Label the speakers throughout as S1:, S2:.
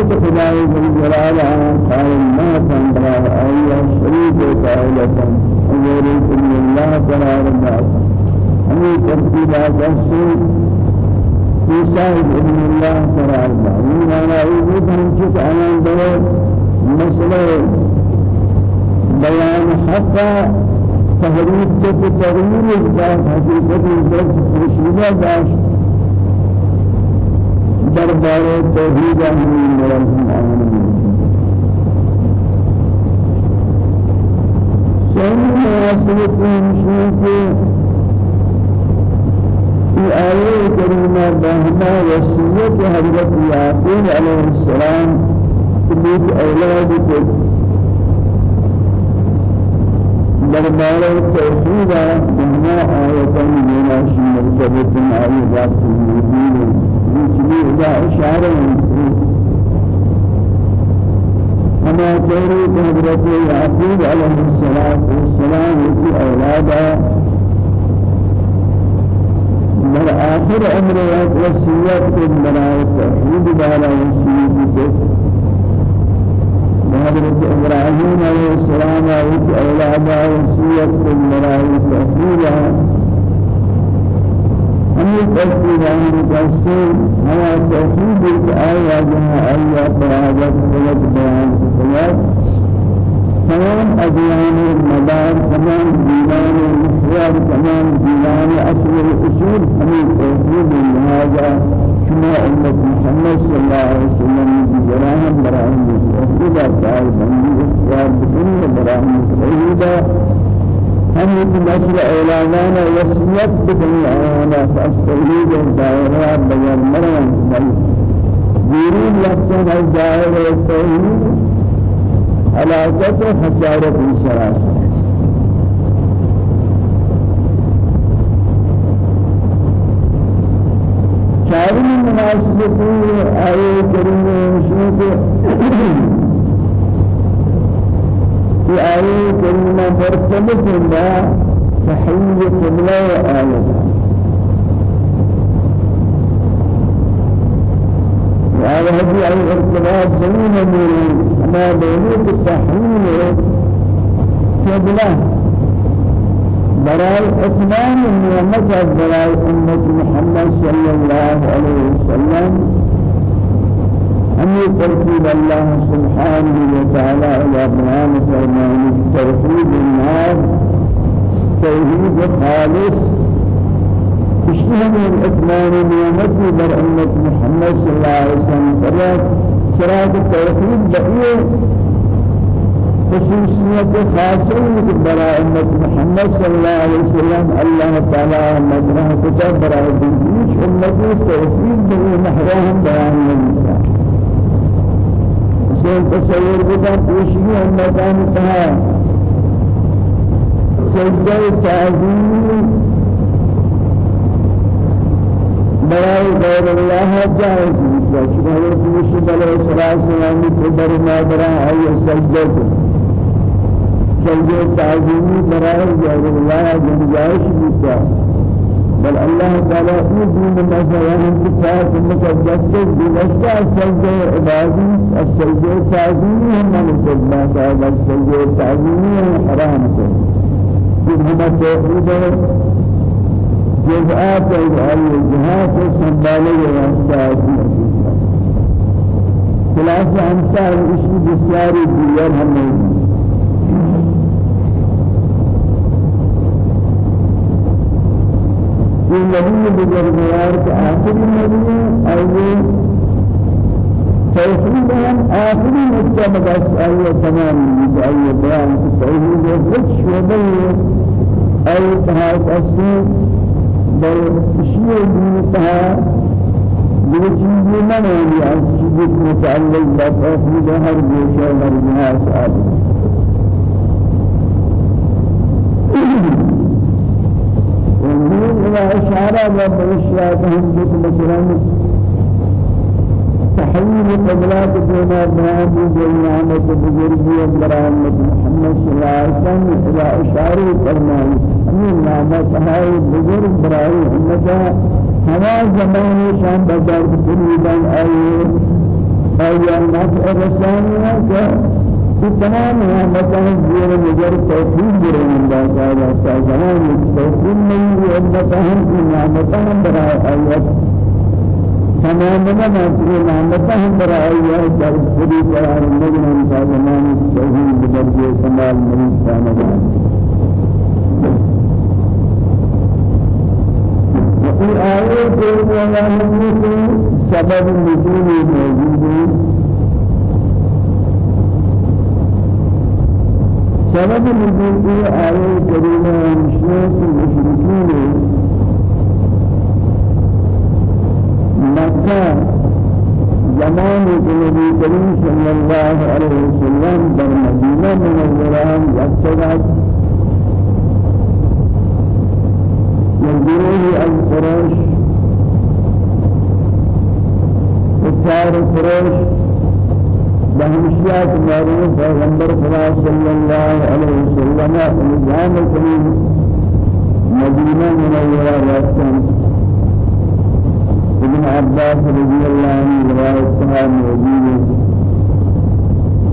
S1: وحدانية خداي بالجلال قائم ما تنبرا أي شريك قائلة. غير الله تعالى أي ترتيبات السوء في سائر إلا الله تعالى من أنا أريد أن تشوف أنا مسألة بيان حقا تحريف جب تغيير الذات حقيقة الذات خشيدة داش. دربار توحيد من مرزم آمين سيد مناسبة مشروع في آية كريمة بهما وصية حضرت يعقوب عليه السلام تبيت أولادك دربار التوحيد بما آية من عشر مرتبط آيات الوجود يجري إلى إشارة أما حضرت عليه الصلاة والسلام في أولاده من آخر أمره وصيات الملائكة التوحيد على وصيته حضرت إبراهيم عليه السلام وإذ أولاد وصية الملائكة فيها هم تفسير عن تفسير هو توحيد الآية جمع آية فرادت ولد بيان الصلاة تمام أديان المدار تمام ديوان المحور تمام ديوان أصل الأصول هم توحيد لهذا كما أمة محمد صلى الله عليه وسلم بجراهم براهم إذا قال بني اختيار بكل براهم إذا هم يتمثل أولانا وصيت بكل أولانا فأستغيب الدائرة بيان مرم بل ديرين لفتن الدائرة التوحيد علاقة خسارة السلاسل چاری مناسبت آیه کریمه شوک في آية كريمة مرتبة لا تحيي قبلة آية وعلى هذه الارتباط زمين من ما بين التحيي قبلة براي اتمام النعمة براي أمة محمد صلى الله عليه وسلم أن ترتيب الله سبحانه وتعالى إلى بيان فرمان توحيد النار توحيد خالص. اشتهم من إتمام نعمته بر أمة محمد صلى الله عليه وسلم. فرات شراط التوحيد بقية خصوصیت خاصة برای امت محمد صلی اللہ علیہ وسلم. اللہ تعالی مجرح کتاب برای دیش امت توحید به محرم بیان سن تصور بدا پیشی امتان کہا سجدہ تعظیم برای غیر اللہ جائز ہے چونکہ حضرت یوسف علیہ السلام در ما برا ہے سجدہ سجدہ تعظیمی برای غیر اللہ جنجائش بتا بل الله تعالى يدين مثلا انتفاع المقدس بواسطة السجدة عبادي السجدة التعظيمي هم من الخدمات هذا السجدة التعظيمي حرام هم توحيد جزءات الجهات سنبالي واسطة خلاصة أمثال إشي بسياري ديار هم في نبي بجرميار كآخر النبي أول توحيد هم آخری نقطة بس آية تمام آية بيان توحيد هیچ شعبه أي تهاك أصل بل شيء دينتها دو چیزی نہ ہوئی از چیز متعلق بتوحید ہر گوشہ جہاز إلى إشارة وبالإشارة هم جد مثلا تحويل قبلات بين أبناء بالنعمة بزرگي برحمة محمد صلى الله عليه وسلم إلى إشارة فرمان أمين نعمة هاي بزرگ برای أمتا هوا زمان شان بزار بسريدان أي أي نفع رسانية تمام نعمتان زیر نظر توفیق گرے اللہ تعالی زمان توفیق نہیں ہے نعمتان کی نعمتان برائے آیت تمام نعمتان نعمتان برائے آیت در خودی قرار نگن زمان توحید بدرجه کمال نہیں کامل وفي آية الله سبب نزول موجود سبب نزول آية كريمة مشروط المشركين مكة زمان النبي كريم صلى الله عليه وسلم در مدينة منورة يكتبت يجريه الفرش كفار الفرش بهمشيات معروف پیغمبر صلى الله عليه وسلم الزام کریم مدینہ منورہ رفتن ابن عباس رضي الله عنه روایت صحابہ موجود ہے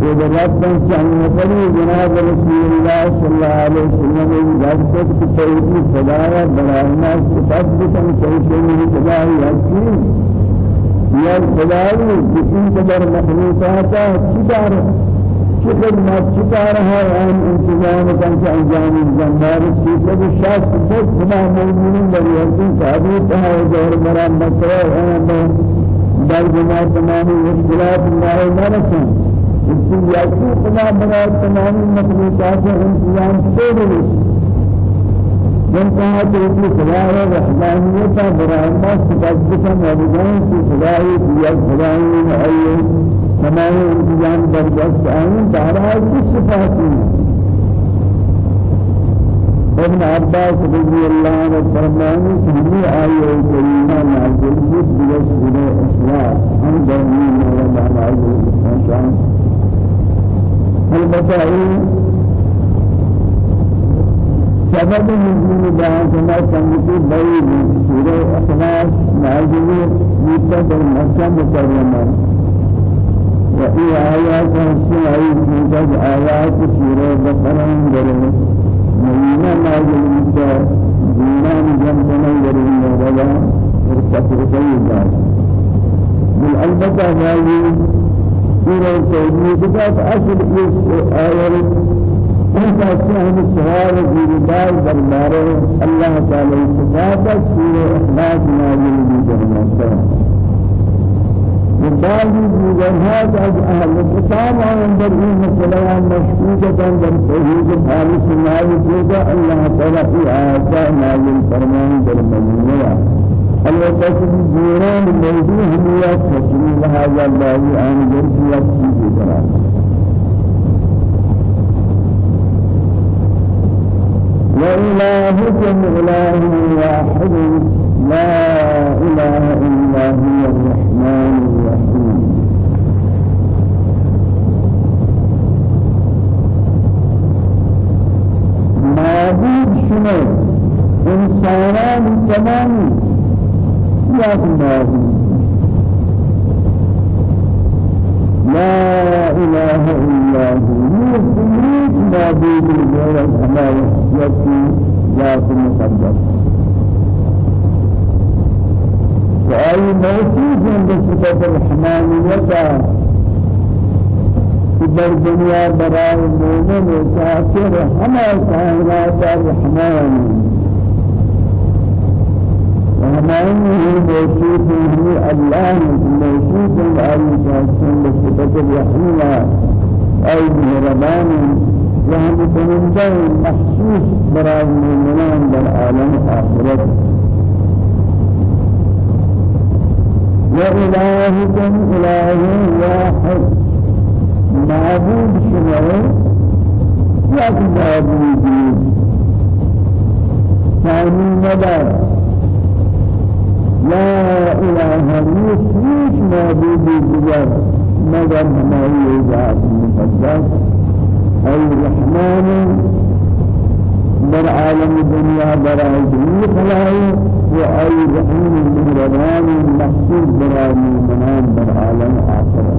S1: ودربن كان نفري جناب رسول الله صلى الله عليه وسلم جاءت توحيد خدا بلانا صفات بكم كيف من خدا يكفي یا خدای کسی قدر مخلوقات چیکار چه خدمت چیکار ہے آن انتظام کن کہ انجام جنبار سیسد شخص بس خدا مومنین در یقین ثابت ہے اور مرا مکرہ ہے در جماع تمام مشکلات نائے نہ رسن اس کی یقین خدا بنا تمام مخلوقات انتظام سے من اس خدا ہے رحمانیت برائما صفات موجودان کی خدای دیا خدای ہے تمام انتظام برداشت آئین دارا کی صفات ابن عباس رضی اللہ عنہ فرمانے کہ یہ آیہ کریمہ نازل ہوئی سورہ اسراء ہم دہنی مولا نازل البتہ سبب نزول بیان کرنا سنگتی بئی سورہ اخلاص نازل ہوتا در مکہ مکرمہ و ای آیات سنائی کی آیات سورہ بقرہ در مدینہ نازل ہوتا دینان جنبنا در مدینہ ارتفر سیدہ بالالبتہ هذه سورة توحيد أصل إس آيات ان کا ہم سوال زیردار دربار اللہ تعالی صفات سورہ اخلاص نازل درمتا وبعض الجهات از أهل الكتاب عند المسألة مشكوكة در توحيد خالص نازل كذا الله تعالى في آيات نازل فرمان در مدينة الوقت الجيران موضوع هم يتحسن هذا الله عن جرسيات في وإلهكم إله واحد لا إله إلا هو الرحمن الرحيم. معبود شنو؟ إنسانان تمام يا معبود لا إله إلا هو. معبود غير الله يكفي ذات مقدس وأي موصوف بصفة الحمانية در دنیا برای مومن و کافر همه کائنات الرحمن وهمان هي موصوف هي الله موصوف أي جاسم بصفة الرحمة أي مهربان وهم كنندر مخصوص برای المؤمنان در عالم آخرت. وإلهكم إله واحد. معبود شمعه یک معبودی. ثاني مدار لا إله إلا معبود دیگر. مگر ہماری ذات مقدس. الرحمن در عالم الدنيا برای جميع خلائق وأي رحيم المهربان المحسوس برای المؤمنان در عالم آخرة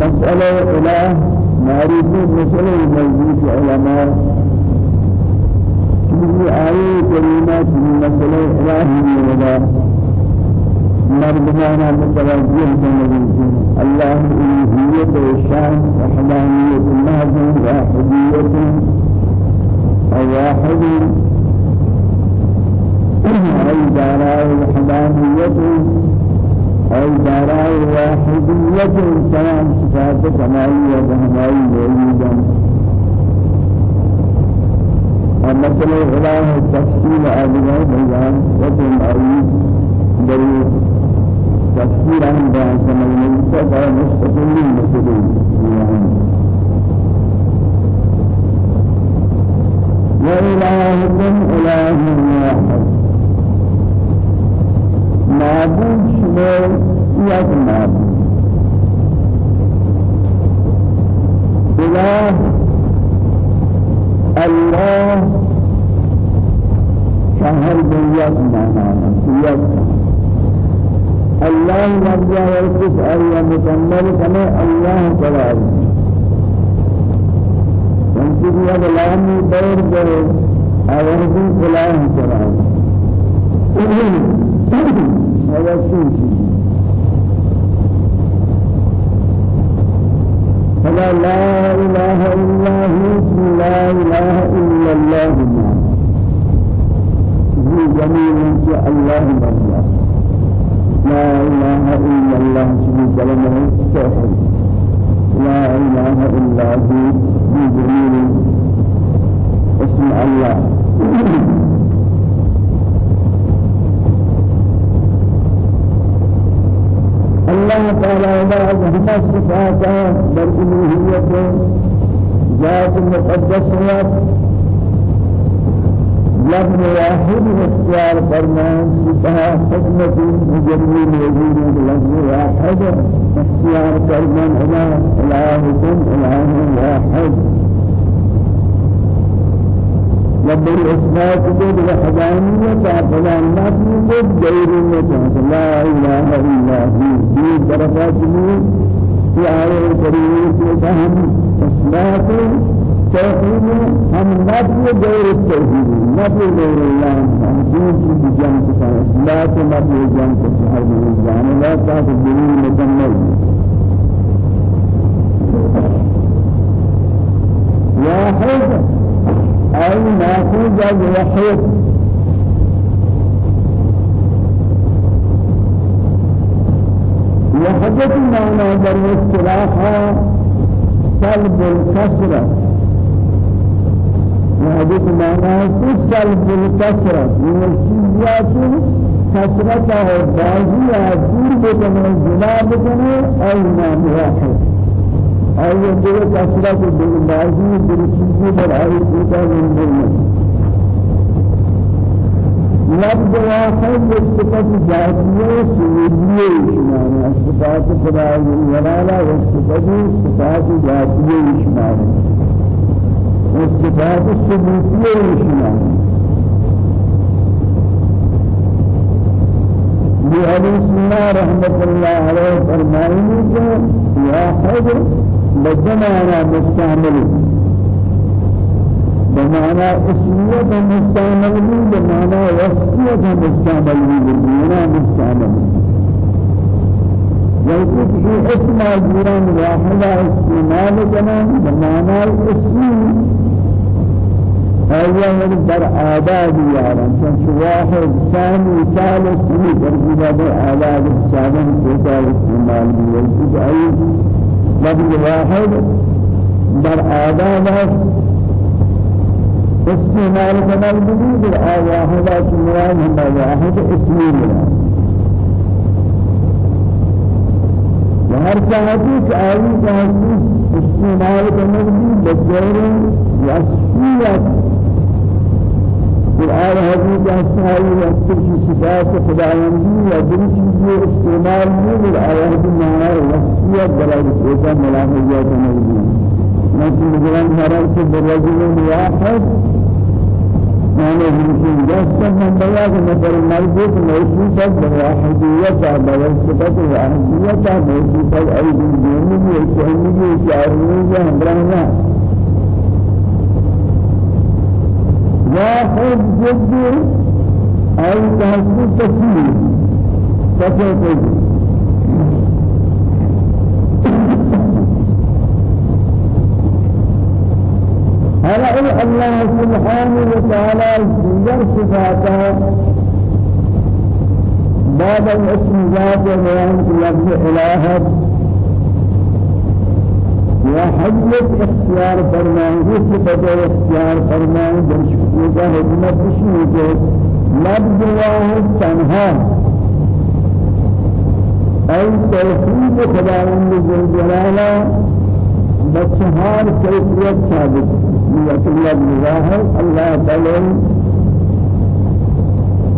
S1: مسألة إله معرفة مسألة موجود علماء في آية كريمة في مسألة إلهي ولا مردمانا متوجه جنبه الله إلهية والشان وحدانية المهزم واحدية الواحد أي داراء وحدانية أي داراء واحدية تمام صفات كمالية وهمائي موجودا ومثل إله التفسير أبدا بيان وكل أريد دليل تفسير عن بيان كما يمسك مستقل المسلمين وإلهكم إله واحد. معبود شمال يك معبود. إله الله شهر بيات معنا بيات الله مرجع يوسف أي مكمل كما الله تعالى. فانتبه هذا لامي دور دور. أورد الله تعالى. هذا فلا لا إله إلا هو لا إله إلا الله. هو جميل الله مرضى لا إله إلا الله سبحانه التوحيد لا إله إلا هو جميل. اسم الله. الله تعالى بعد هم صفات بالألوهية ذات المقدسة لفظ واحد اختيار فرمان صفات حكمة مجرد وجود لفظ واحد اختيار فرمان إله إلهكم إله واحد رب الإثبات قد وحدانية فلا نفي قد غير لا إله إلا هو. في درجات في آية الكريمة فهم إثبات توحيد هم نفي غير التوحيد نفي غير الله. هم دين بجانب إثبات نفي جانب هذه الجانب لا تعتبرين مكمل واحد أي مأخوذ الوحيد وحدة معنى در اصطلاحها سلب الكسرة. وحدة معنى سلب الكسرة. من الشيئات كسرتها بازيها دور بكنا الزنا أي نام واحد. آیا دیگر کسرت بازی در چیزی بر آئی کوتا زندگی لفظ واحد صفت ذاتیه سویدیه شماره صفات خدای ولالا صفات ذاتیه شماره و صفات ثبوتیه شماره بأبي سنة رحمة الله عليه فرمائني واحد بجمعنا مستعمل بمعنى اسمية مستعمل بمعنى وصية مستعمل بمعنى مستعمل يجب في اسم جيران واحدة استعمال كمان بمعنى الاسم أيها در آداب يارا چنچ واحد ثاني ثالث ترجیبہ در آداب سادن سوتا استعمال يجب أي لفظ واحد در آداب استعمال كمان بدي در آواحدة مراد هم واحد اسمي مراد ہر چاہتی کہ آئی چاہتی استعمال کرنے کی بجور وصفیت قرآن حدیث اصحابی وصفر کی صفات خداوندی یا دل چیزی استعمال نہیں آیات معنی وصفیت برای سوچا ملاحظیت نہیں لیکن مجرم حرام سے برجل واحد معنى يمكن جسد من بياض مثل المربوط موصوفة بواحدية بوصفة واحدية موصوفة أي ديني وسلمي وشعري وهمرانا واحد جد أي تحسن تفسير تفسير هذا الله سبحانه وتعالى جل صفاته؟ بعد الاسم ذات بيان لفظ وحجة اختيار فرمان صفة اختيار فرمان درشقوة حكمة شيء لفظ واحد تنها. أي توحيد خداوند جل جلاله بچهار كيفية ثابت. يطلب مظاهر الله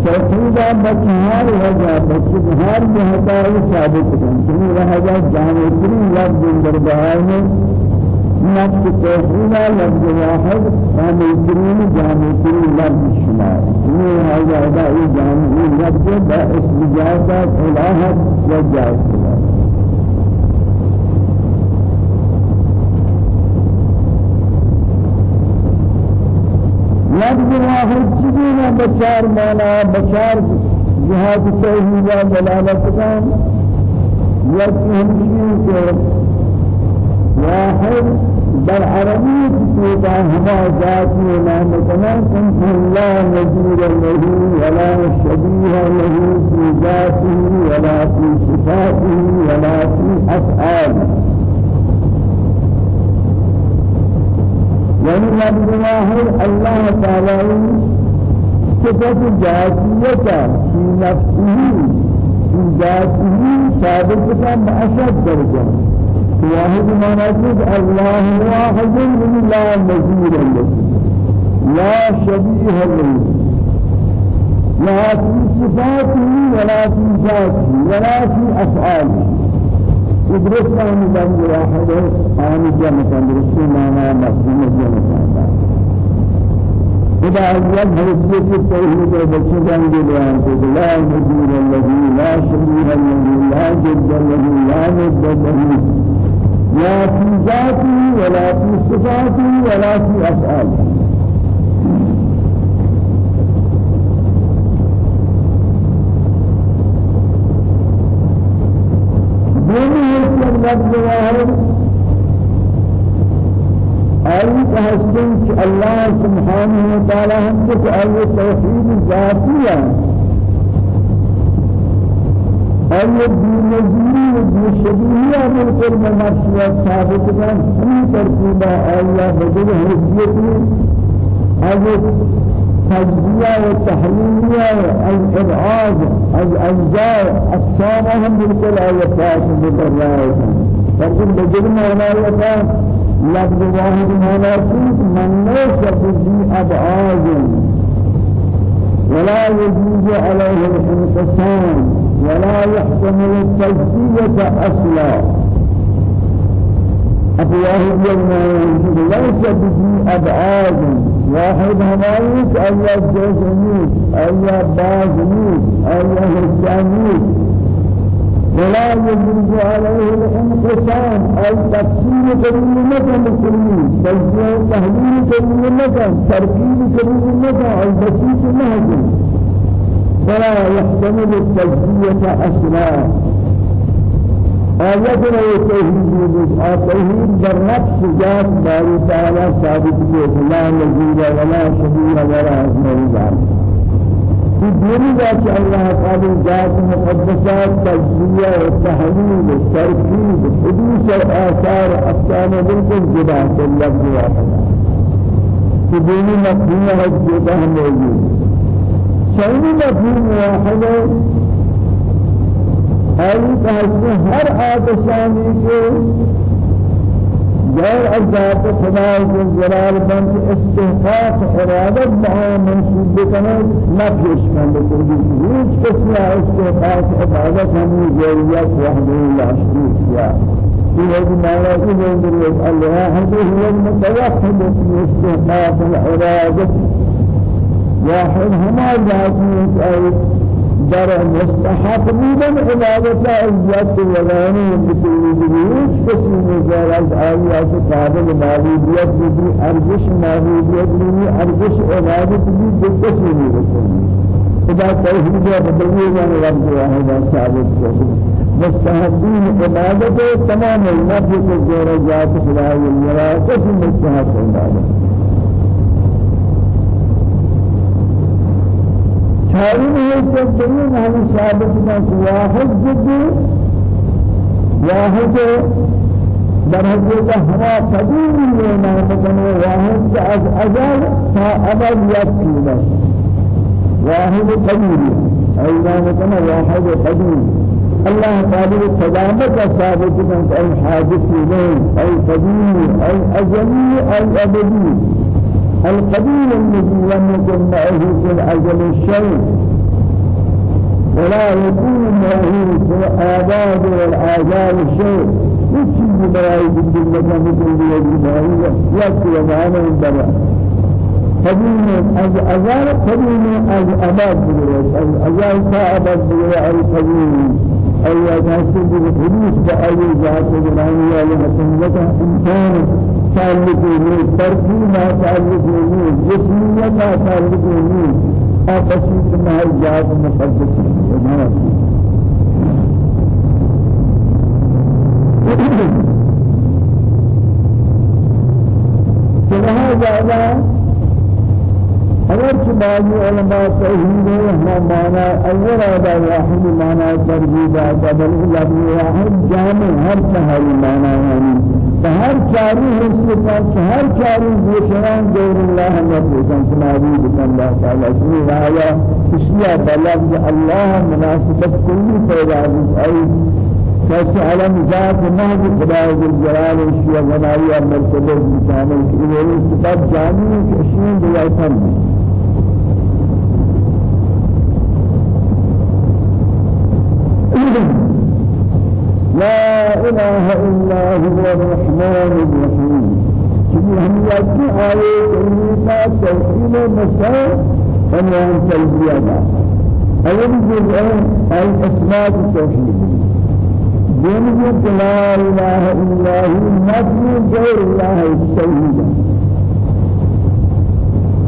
S1: تعالى توحيدا بچهار وجہ بچهار بہتائی ثابت کن چنی رہا جانتری لفظ دربار میں نفس توحيدا لفظ واحد جانترین جانتری لفظ شمار۔ چنی رہا جا جانتری لفظ با اسم جاتا الہت و جاتا لفظ واحد چیزیں بچار مانا بچار جهاد توحید و دلالت ہمشی کہ واحد در عربی کتابا ہما ذاتی نام کمان کن لا نظیر له ولا شبیه له في ذاته ولا في صفاته ولا في أفعاله يعني لفظ واحد الله صفة ذاتية في نفسه في ذاته ثابتة بأشد درجة. واحد ما نقول الله واحد لا نظير له لا شبيه له لا في صفاته ولا في ذاته ولا في أفعاله إدرس عن بند واحد عن جمع درس معنا مفهوم جمع إذا أجل حسيت التوحيد بشجان جلوان لا مدير الذي لا شبيه الذي لا جد الذي لا ند الذي لا في ذاته ولا في صفاته ولا في أفعاله لفظ واحد أي تحسن الله سبحانه وتعالى هم بس أي توحيد ذاتية أي الدين الدين الدين الشبيهية بالقرب مرسية ثابت كان هم ترتيبا أي بدل حسيتي أي تجزية وتحليلية الإبعاد الأجزاء أقسامهم بالكل آيات بالرأي لكن بجرم آيات لفظ واحد مناسب من ليس به أبعاد ولا يجوز عليه الانقسام ولا يحتمل التجزية أصلا أبواه يوم ليس به أبعاد واحد همايك أي جسميك أي بازميك أي حسانيك ولا يجوز عليه الانقسام أي تفسير كريم مكان مسلمين تجزية كريم مكان تركيب مكان أي بسيط مهجم ولا يحتمل التجزية أصلا. آيات رأي توحيد توحيد در نفس ذات باري تعالى ثابت لا نزيد ولا شبيه ولا أزمة. في دين ذات الله تعالى ذات مقدسات تجزية والتحليل والتركيب حدوث الآثار أفسان بالكل جدا في اللفظ واحد. في دين مفهوم الجدا موجود شيء مفهوم واحد أي تحسن هر آتشانی کے غير الذات خدا جلال بنت استحقاق ارادت بها منصوب بکنه نفیش کنده کردی. هیچ کسی استحقاق عبادت همین جوریت وحده لا شریک یا في هذه المعنى يقول الله هو المتوحد في استحقاق العبادة واحد هما ذاتي در مستحق بودن عبادت عزت ولانی بکلی دیوش کسی نظر از آیات قابل معبودیت بودی ارزش معبودیت بودی ارزش عبادت بودی کسی نرسلی خدا توحید بدلی من رب واحد ثابت کرد مستحقین عبادت تمام نفس الزوجات خدای الله کسی مستحق عبادت تعلیم ہے سب دین ہم ثابت نہ واحد جد واحد در حضرت ہوا قدیم میں نام واحد کا از ازل تا ابد یکینا واحد قدیم اینا مثلا واحد قدیم الله تعالى قدامك ثابت من أي حادث أي قديم أي أزلي أي أبدي القديم الذي لم يكن معه في الأجل الشيء ولا يكون معه في الآباد والآجال الشيء. يتشي براي بالدنيا مثل يجب يكفي معنا من قديم از أزال قديم از أباد بغير از أزال كأباد بغير القديم أي تحسن بالحديث بأي ذات جنانية لحسنية إنسان تعلق من تركي ما تعلق من جسمية ما تعلق من أبسيط ما الجهاد المقدس فلهذا اگر کہ بعض علماء توحید ہے ہم مانا اول ادا واحد مانا ترجیح ہے بل لفظ واحد جامع ہر چہری مانا ہے ہر چاری حصے کا ہر چاری گوشران دور اللہ ہم پوچھیں سماوی بکن اللہ تعالی. اسمی رایا اشیاء بلفظ اللہ مناسبت کلی پیدا ہے کیسے علم ذات محض خدا جلال الشیء غنائی مرتبہ بکامل کی وہ صفات جامع کی اشیاء دیاتن إله إلا هو الرحمن الرحيم. كل هم يأتي آية كريمة توحيد مساء عنوان تلبية أول جزء أي أسماء التوحيد. دين لا إله إلا هو نفي غير الله التوحيد.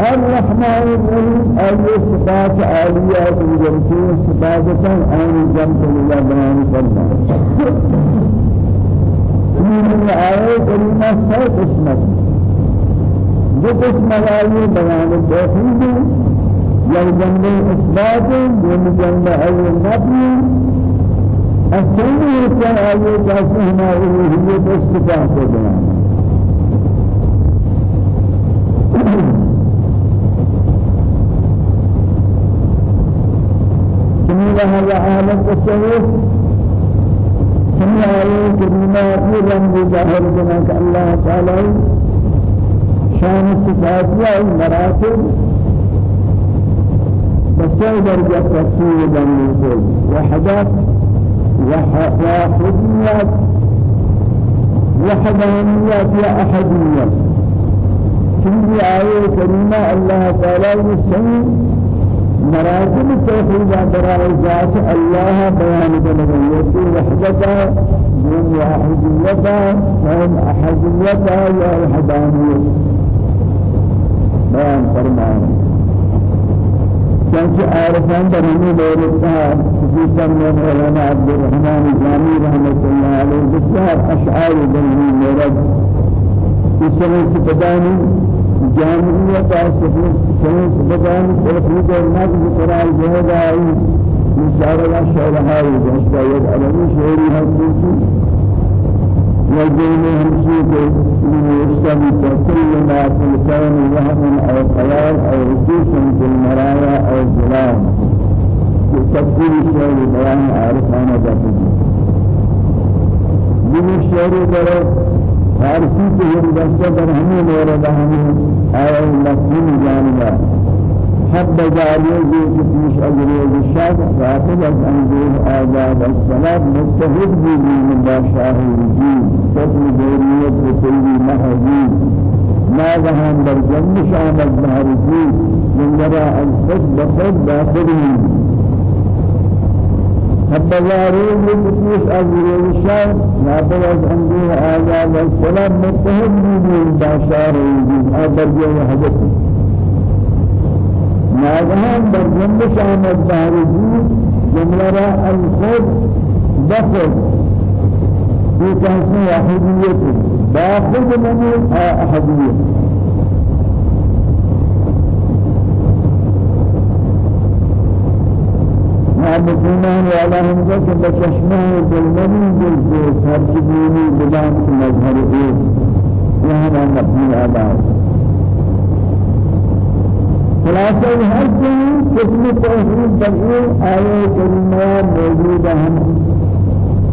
S1: الرحمن الرحيم. أي صفات عالية جمسين صفات عن جمس الله بيان فرما من الآية كلمة سو قسمة جو قسم آية بيان التوحيد يجمع إثبات يجمع أي النبي الثاني آية كاسمها إلهية استفاق بيان هذا عالم التصوف سمع آية كريمة في رمز ظاهر جناك الله تعالى. شان الصفات المراتب بسي درجة تفسير بني وحدات وحديات وحدانيات يا أحديات كل آية كريمة الله تعالى يسمي. مراتب التوحيد برای ذات الله بيان یکی وحدتا دون واحدیتا وهم احدیتا یا وحدانیت. بیان فرمائیں چنانچہ عارفان در ہمیں دورتا خصوصا من علماء عبد الرحمن جامی رحمت اللہ علیہ بسیار اشعار دلہی مورد اس سپدانی جامعیت آسفی سنة سپدانی توفید نقض قرآن جہد آئی مشارة شعرهاي جشتا يدعلني شعري هستيسي وجين همشيك من يشتبه كل ما في الكون وهم أو خيال أو رسوس في المرايا أو الظلام في تفسير الشعر بيان عارفانا ذاته من الشعر فارسی کے ہم دستہ در ہمیں مورد ہمیں آیا مفہوم جانبا حب جاريه جو كتيش أجري الشاب رافض أنزل آداب الصلاة متحد من باشاه الدين قسم دورية بكل مهدي ما ذهب برجم شامل بهرجي من وراء الخد بخد داخله حب جاريه جو كتيش أجري الشاب رافض أنزل آداب الصلاة متحد من باشاه الدين أبرجه حدثه ناگهان در جنبش آمد بارزی جملة را الخود بخود. في كاسم واحدية باخذ من أحدية وعلى هم ذلك بششمان بالمني بالزيت هر شبيني بدان مظهر إيه وهذا مبني على خلاصہ ہر چیز قسم توحید بغیر آیے کریمہ موجود ہیں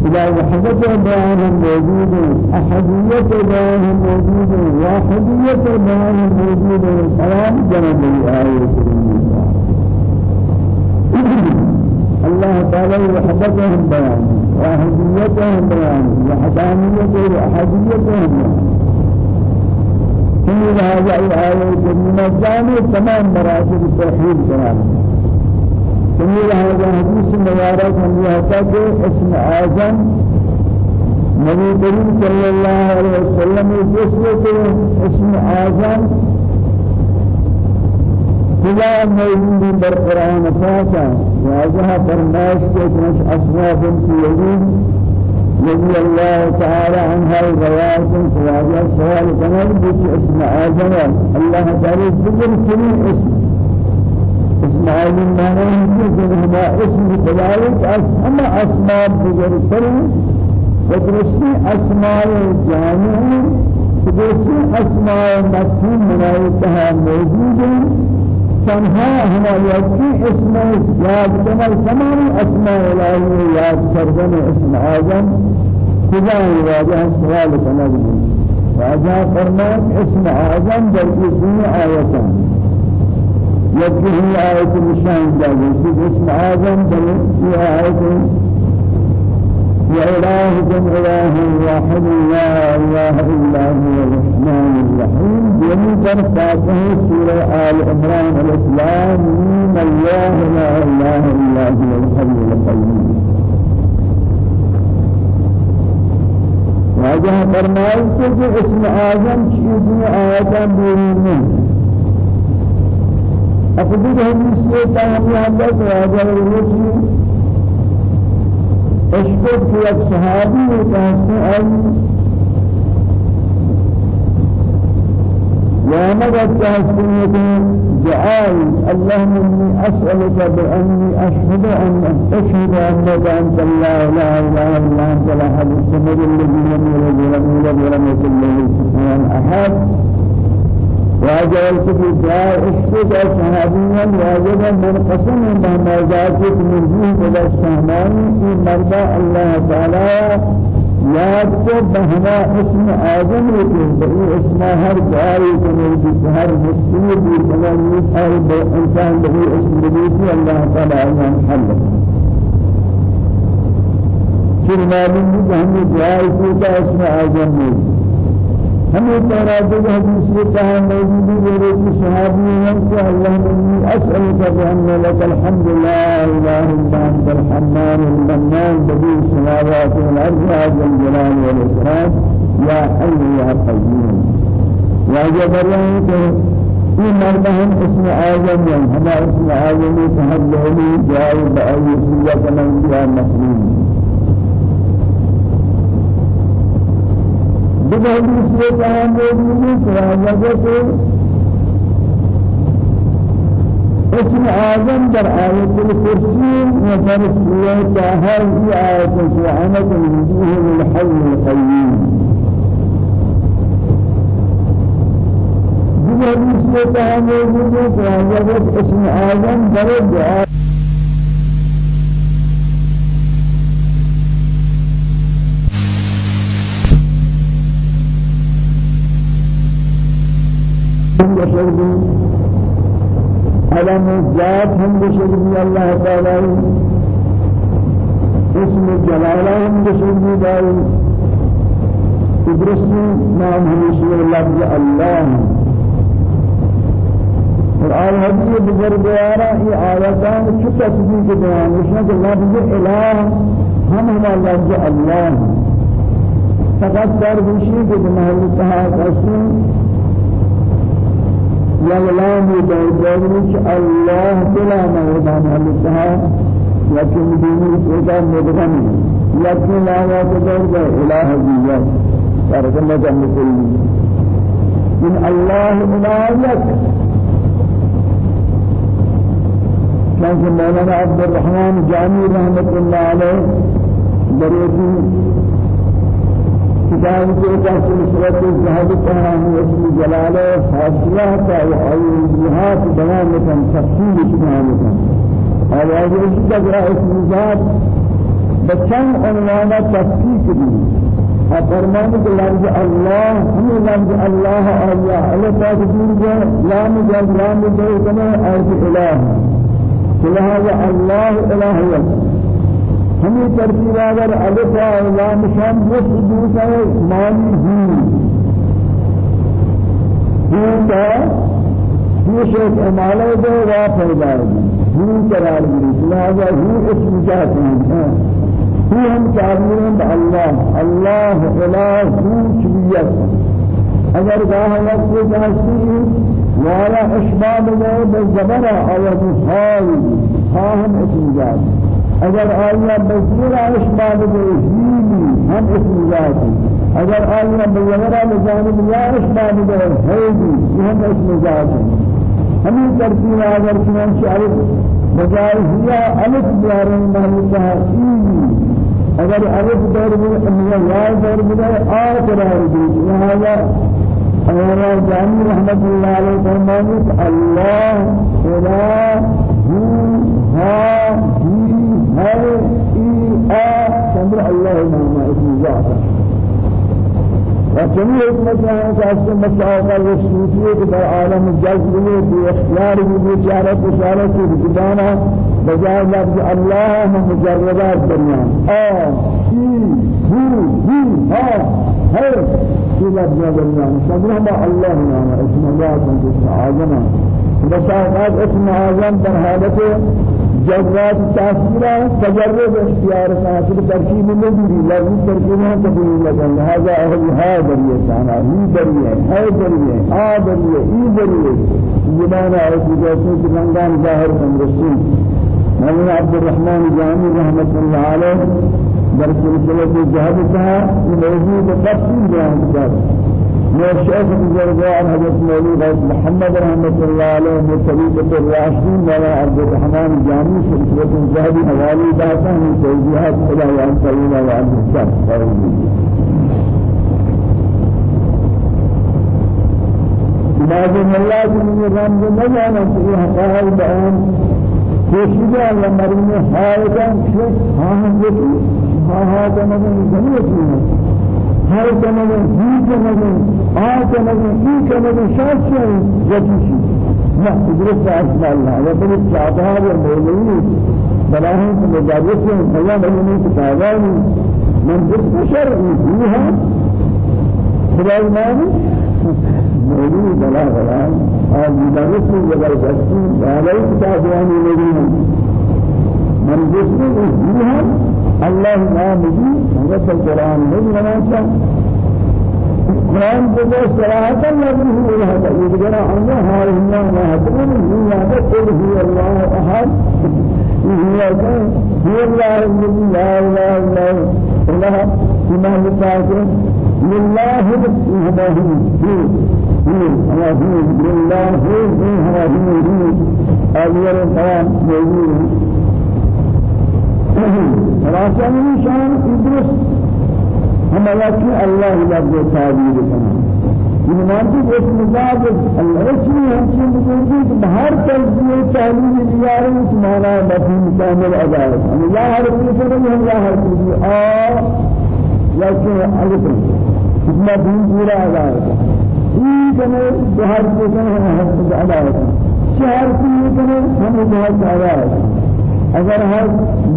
S1: إلى وحدة بيان موجود أحدية بيان موجود واحدية بيان موجود سلام جنب الآية كريمة الله تعالى وحدتهم بيان واحديتهم بيان وحدانية وأحديتهم بيان. في هذا الآية الكريمة جامع تمام مراتب التوحيد قرآن في هذا حديث مبارك من يحتاج اسم أعظم نبي كريم صلى الله عليه وسلم جسمه اسم أعظم خدا موجود در قرآن فاسا واجه فرمائش کے کنش اسباب کی یزید رضي الله تعالى عنها الروايات سواجه سوال كمان بيش اسم آزم الله تعالى ذكر كل اسم. اسم آزم معناه يجب هما اسم خداوت أما أسماء ذكر كل ودرسي أسماء جامع ودرسي أسماء مفهوم منايتها موجودة. تنها هنا يأتي اسم ياد كما تمام اسماء الله ياد سردن اسم آدم خدا واجه سوال كما واجه فرمان اسم آدم در اسم يبقى هي آية مشان جاء اسم آدم در آية يا إلهكم إله واحد لا إله إلا هو الرحمن الرحيم. جميع فاتحة سورة آل عمران الإسلام. من الله لا إله إلا هو الحي القيوم. راجع فرمائے کہ اسم اعظم چیزیں آیاتاں بیرون اپنی حدیث سے تاہم حضرت راجع روچی اشكر في الصحابي وتحسن يا مدى التحسنية دعاء اللهم إني أسألك بأني أشهد أن أشهد أنك أنت الله لا إله إلا أنت الأحد الصمد الذي لم يلد ولم يولد ولم يكن له كفوا أحد واجب في دعاء اشتد صحابيا واجب من قسم ما ذاتك من جهة إلى السهمان في مرضى الله تعالى یاد بہنا اسم آدم رکھے بہی اسم ہر دعائی کنے جس ہر مصیب بھی انسان بہی اسم رکھے اللہ تعالی عنہ حل پھر معلوم ہے کہ ہم دعائی کو اسم آدم رکھے ہمیں تراجع حدیث یہ کہا موجود ہے میرے صحابی ہیں کہ اللهم اني اسالك بان لك الحمد لا اله الا انت الحنان المنان بديع السماوات والارض عز الجلال والاكرام يا حي يا قيوم واجب الله في مردهم اسم آدم هما اسم آدم تهدوني جاي بأي سورة من فيها مسلم بهذه سورة آدم موجود اسم آدم در آية الكرسي ودر سورة طه في آية سبحانك الوجوه للحي القيوم بهذه سورة آدم موجود اسم آدم در دعاء You. علم الذات هم بشربي الله تعالى اسم الجلالة هم بشربي داي إدرسي نام همشي لفظ الله آل حدیث بزرگوارا یہ آیاتان چھتا چیزی کے بیان وشنا کہ لفظ الہ ہم ہما لفظ اللہ فقط در بشی کے محل تحاق اسم یا غلام دارجانی کہ اللہ بلا موضان الاتحاد لیکن دینی سوچا مدغنی لیکن لا يقدر الہ دیگر فرقنا جمع کلی من الله إلهك كان مولانا عبد الرحمن جامي رحمة الله عليه دريتي كتاب کے صورت الزہد کہا ہے اسم جلال خاصیات و عیوبیات بیان کن تفصیل بیان کن. اور یہ اسی طرح اسم ذات بچن عنوان تفصیل دی فرمان کہ لفظ اللہ ہم لفظ اللہ یا اللہ تقدیر جو لام جل لام جو کنا اور الہ لہذا اللہ الہ ہمیں ترتیب اگر الف و لام شام بس دوسرا معنی ہی۔ ہوتا یہ شیخ امالہ دے وا پیدا ہے ہی قرار دی لہذا ہی اسم جاتے ہیں۔ ہی ہم تعبیر ہیں اللہ اللہ الہ چبیت اگر گاہ وقت جاسی والا اشباب دے بزبرہ اور حال ہم اسم جاتے اگر آیا بصیر اشباب الهیلی هم اسم ذاتی اگر آیا بلغرا لجانب یا اشباب الهیلی هم اسم ذاتی همین ترتیب اگر چنانچہ الف بجائے ہیا الف بیارن محلتہ ایلی اگر الف دور بنا یا دور بنا آ قرار دی۔ لہذا اور جامی رحمت اللہ علیہ فرمانے اللہ الہ ها هل إي آ سمع الله نعم اسم ذات وجميع حكمتها كأس مساوقة الصوفية في عالم الجذب باختيار بشارة بشارة بجدانا بجاء لفظ الله مجردات دريان آ إي هو هو ها هل في لفظ دريان سمع الله نعم اسم ذات اسم عظمة بس اسم عظم در حالته جذبات تاثير تجرب اختيار حاصل تركيب النظري لازم تركيبها قبول لكن هذا أهل هذا درية أنا هي درية هاي درية آ درية إي درية زبان آية جاسم تلنگان ظاهر رسول۔ مولانا عبد الرحمن جامع رحمة الله عليه در سلسلة جهادتها موجود تفصيل بيان والشيخ الزرقاء حضرت مولوي محمد رحمة الله عليه من طريقة الراشدين ولا عبد الرحمن الجامي سلسلة الزهدي حوالي ذاته من توجيهات إلى وعن طويلة وعن الشر لازم الله من رمز نجانا في حقائق بيان کوشیدہ یا مرنے حالتا شک ہاں ہم ها ها تمام زمین هر كمان هي كمان آ كمان هي كمان شاش يجيش لا إدرس أسماء الله وبل الشعبان والمولين بلاهم مدرس بيان من كتابان من جسم شرعي فيها خدای مانی. مولی بلا بلا آن مدرس زبردستی بالای کتابانی مدینه من جسم فيها الله نام جي هذا القرآن من مناسا قرآن کو صراحة لفظ هو هذا يقدر أن هذا الله ما هذا من هذا قل هو الله أحد. هو هو الله الذي لا إله إلا هو. الله بما يتعلم لله هو. هو. لله هو هو أول الكلام موجود خلاصة من شان إدرس هم لكن الله لفظ تعبير كمان إيمان اسم ذات الاسم هم موجود بهر تجزية تعليم ديارة مانا مفهوم كامل أداء أن لا هر كل هم لا هر كل آ أجل ما دين پورا أداء إيه كنا بهر كل هم أداء شهر كل كنا هم بهر أداء اگر هر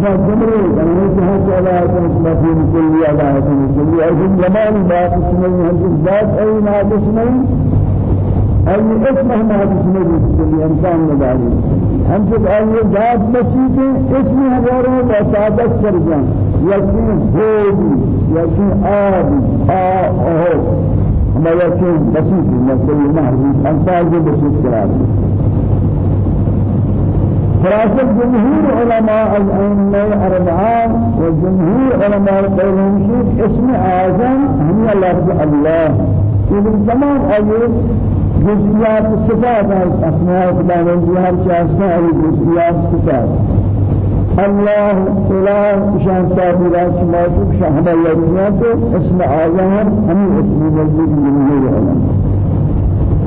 S1: جمره کنه که هر جلا کنه مفهوم کلی ادا کنه کلی از جمال بات اسمه هم ذات ای ما اسمه ای اسمه ما اسمه کلی انسان مداری ہم جب ای ذات مسیح اسمه ہزاروں وسادت سرجان یقین ہوگی یقین آب آ أو ہم یقین مسیح مسیح محض انسان کو بسیط قرار خلاصة جمهور علماء الأئمة أربعة وجمهور علماء القولين اسم أعظم هي لفظ الله. إذن تمام أيه جزئيات الصفات أسماء خدا من هر شخص جزئيات الصفات. الله إله شان تعبيرات شما شهد يريات اسم أعظم هم اسم مجيد جمهور علماء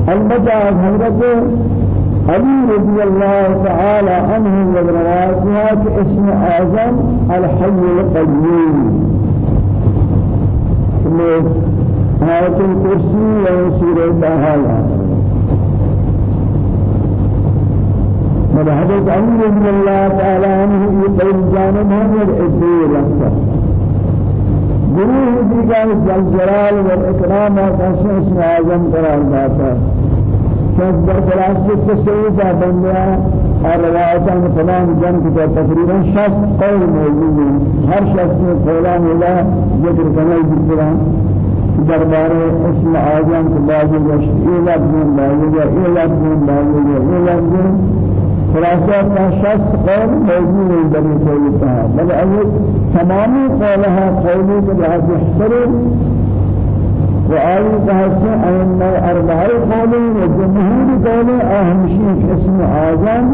S1: البتة علي رضي الله تعالى عنه ورواتها اسم أعظم الحي القيوم. آية الكرسي وسورة بهايا من حدث علي رضي الله تعالى عنه يقول جانب هم الإبدي لك گروه دیگر جلال و اکرام و اسم أعظم قرار داتا در کلاس تصوف بندیا اور روایتان فلان جن کی تقریبا شخص قول موجود ہے ہر شخص نے قولا ملا ذکر کرنا ذکر دربار اسم اعظم کے بعد یہ لفظ ہے یہ لفظ ہے یہ لفظ خلاصہ کا شخص قول موجود ہے در کہا بل اول تمام قولها قولی کے لحاظ احترم وآي بحث أن أربعة قولين وجمهور قولين أهم شيء اسم أعظم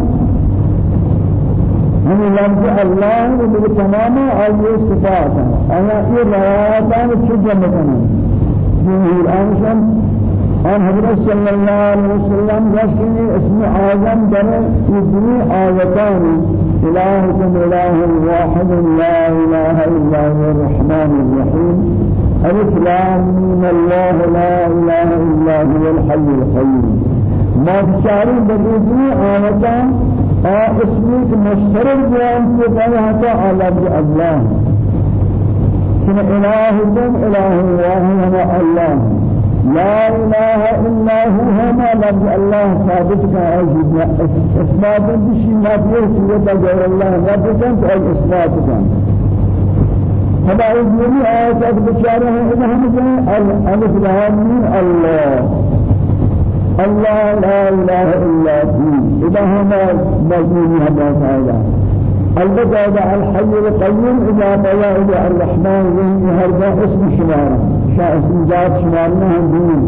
S1: هم لفظ الله وبالتمام أي صفات أنا إيه رواياتان تجمع كنا جمهور أنشم أن حضرت صلى الله عليه وسلم رسول اسم أعظم در إذن آيتان إلهكم إله واحد لا إله إلا هو الرحمن الرحيم ألف لام الله لا إله إلا هو الحي القيوم. ما بشاري بدوزني آياتا آ اسمك مشهر الجوان في قياتا على الله. سن إلهكم إله واحد الله. لا إله إلا هو هما لفظ الله ثابت كأجل إثبات بشيء ما فيه سورة غير الله ثابت كان إثبات هذا يجري آيات بشارة إذا هم ألف لام الله. الله لا إله إلا هو. إذا هما مجنون هذا فعلا البته إذا الحي القيوم إذا إذا الرحمن وهي هذا اسم شمارة. شاء اسم ذات شمارنا هم دين